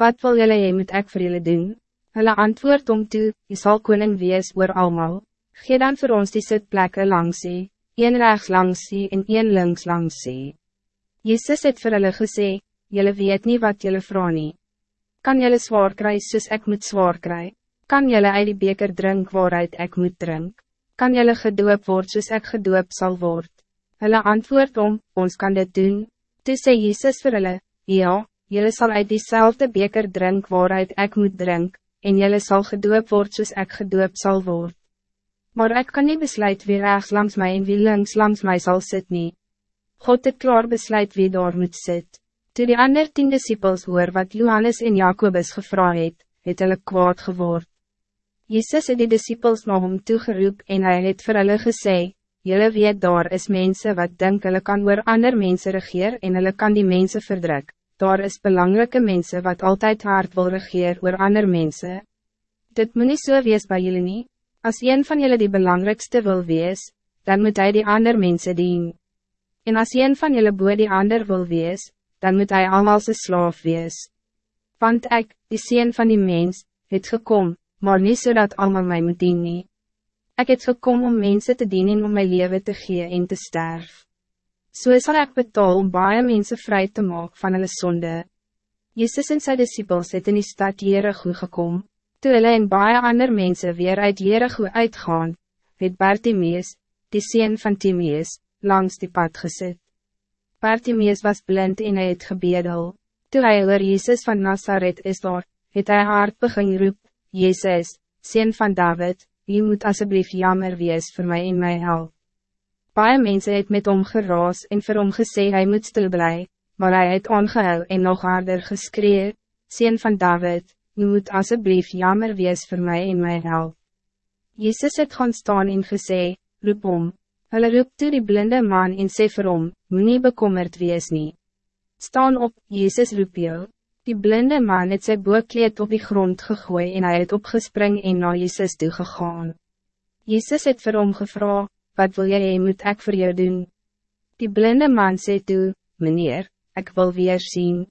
Wat wil jullie hee moet ek vir jullie doen? Hulle antwoord om toe, jy sal koning wees oor almal. Gee dan voor ons die sitplekke langs sie, een rechts langs sie en een links langs sie. Jezus het vir hulle gesê, jullie weet niet wat jullie vrouw nie. Kan jullie zwaar kry soos ek moet zwaar kry? Kan jullie uit die beker drink waaruit ek moet drink? Kan jullie gedoop word soos ek gedoop sal word? Hulle antwoord om, ons kan dit doen. Toe sê Jezus vir hulle, ja, jullie zal uit diezelfde beker drink waaruit ik moet drink, en jullie zal gedoop word soos ek gedoop sal word. Maar ik kan niet besluit wie rechts langs mij en wie links langs mij zal sit nie. God het klaar besluit wie daar moet sit. Toe die ander tien disciples hoor wat Johannes en Jacobus gevra het, het hulle kwaad geword. Jezus het die disciples na hom toegeroep en hij het vir hulle gesê, Julle weet daar is mensen wat denk hulle kan oor ander mensen regeer en hulle kan die mensen verdruk daar is belangrijke mensen wat altijd hard wil regeer oor ander mensen. Dit moet niet so wees bij jullie niet. Als een van jullie die belangrijkste wil wees, dan moet hij die ander mensen dien. En als een van jullie boer die ander wil wees, dan moet hij allemaal zijn slaaf wees. Want ik, die sien van die mens, het gekom, maar niet zodat so allemaal mij moet dienen. Ik het gekom om mensen te dienen om mijn leven te geven en te sterven. So sal ek betaal om baie mense vrij te maken van hulle sonde. Jezus en sy disciples het in die stad Jericho gekom. Toe hulle en baie ander mense weer uit Jericho uitgaan, het Bartimeus, die sien van Timeus, langs die pad gezet. Bartimeus was blind en hy het gebedel. Toe hy oor Jezus van Nazareth is daar, het hy hard begin roep, Jezus, sien van David, je moet alsjeblieft jammer wees voor mij in mijn help. Baie mense het met hom geraas en vir hom gesê hy moet stil bly, maar hij het aangehou en nog harder geskree, Seen van David, u moet alsjeblieft jammer wees voor mij en my help. Jezus het gaan staan en gesê, roep om, hulle roep toe die blinde man en sê vir hom, moet nie bekommerd wees nie. Staan op, Jezus roep jou. Die blinde man het sy boekleed op die grond gegooid en hij het opgespring en na Jezus toe gegaan. Jezus het vir hom gevra, wat wil jij moet ik voor jou doen? Die blinde man zei toe, meneer, ik wil weer zien.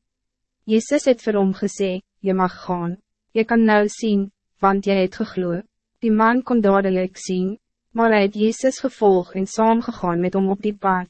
Jezus het vir hom gesê, je mag gaan, je kan nou zien, want jy het gegloe. Die man kon dadelijk zien, maar hij het Jezus gevolg en saam gegaan met hom op die pad.